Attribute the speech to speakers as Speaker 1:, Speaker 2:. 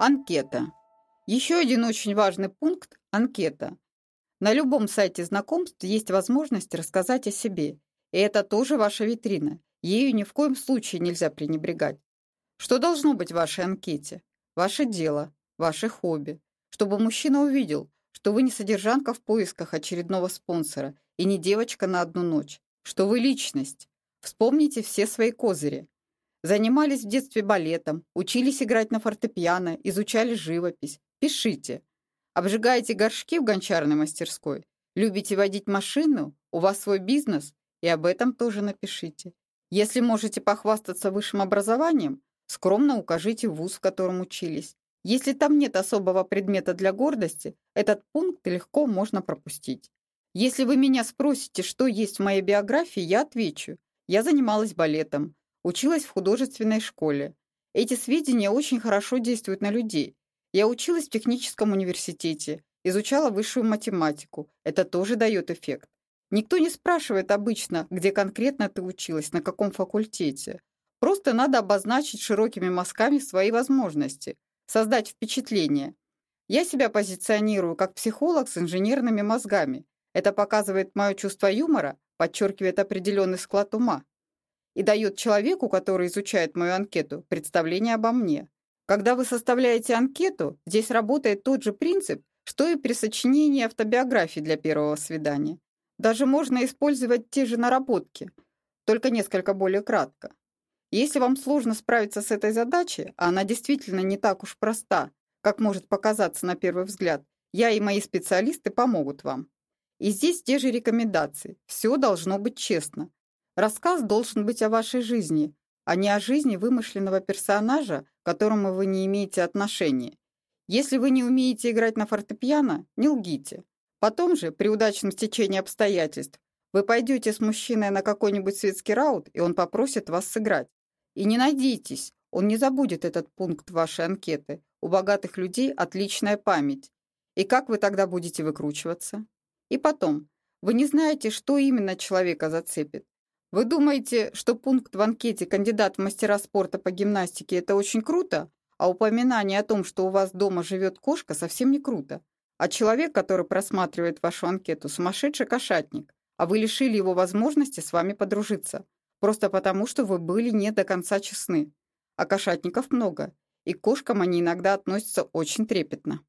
Speaker 1: Анкета. Еще один очень важный пункт – анкета. На любом сайте знакомств есть возможность рассказать о себе. И это тоже ваша витрина. Ею ни в коем случае нельзя пренебрегать. Что должно быть в вашей анкете? Ваше дело, ваше хобби. Чтобы мужчина увидел, что вы не содержанка в поисках очередного спонсора и не девочка на одну ночь. Что вы личность. Вспомните все свои козыри. Занимались в детстве балетом, учились играть на фортепиано, изучали живопись. Пишите. Обжигаете горшки в гончарной мастерской? Любите водить машину? У вас свой бизнес? И об этом тоже напишите. Если можете похвастаться высшим образованием, скромно укажите вуз, в котором учились. Если там нет особого предмета для гордости, этот пункт легко можно пропустить. Если вы меня спросите, что есть в моей биографии, я отвечу. Я занималась балетом, Училась в художественной школе. Эти сведения очень хорошо действуют на людей. Я училась в техническом университете, изучала высшую математику. Это тоже дает эффект. Никто не спрашивает обычно, где конкретно ты училась, на каком факультете. Просто надо обозначить широкими мазками свои возможности, создать впечатление. Я себя позиционирую как психолог с инженерными мозгами. Это показывает мое чувство юмора, подчеркивает определенный склад ума и дает человеку, который изучает мою анкету, представление обо мне. Когда вы составляете анкету, здесь работает тот же принцип, что и при сочинении автобиографии для первого свидания. Даже можно использовать те же наработки, только несколько более кратко. Если вам сложно справиться с этой задачей, а она действительно не так уж проста, как может показаться на первый взгляд, я и мои специалисты помогут вам. И здесь те же рекомендации. Все должно быть честно. Рассказ должен быть о вашей жизни, а не о жизни вымышленного персонажа, к которому вы не имеете отношения. Если вы не умеете играть на фортепиано, не лгите. Потом же, при удачном стечении обстоятельств, вы пойдете с мужчиной на какой-нибудь светский раут, и он попросит вас сыграть. И не надейтесь, он не забудет этот пункт вашей анкеты. У богатых людей отличная память. И как вы тогда будете выкручиваться? И потом, вы не знаете, что именно человека зацепит. Вы думаете, что пункт в анкете «Кандидат в мастера спорта по гимнастике» — это очень круто? А упоминание о том, что у вас дома живет кошка, совсем не круто. А человек, который просматривает вашу анкету, сумасшедший кошатник, а вы лишили его возможности с вами подружиться. Просто потому, что вы были не до конца честны. А кошатников много, и к кошкам они иногда относятся очень трепетно.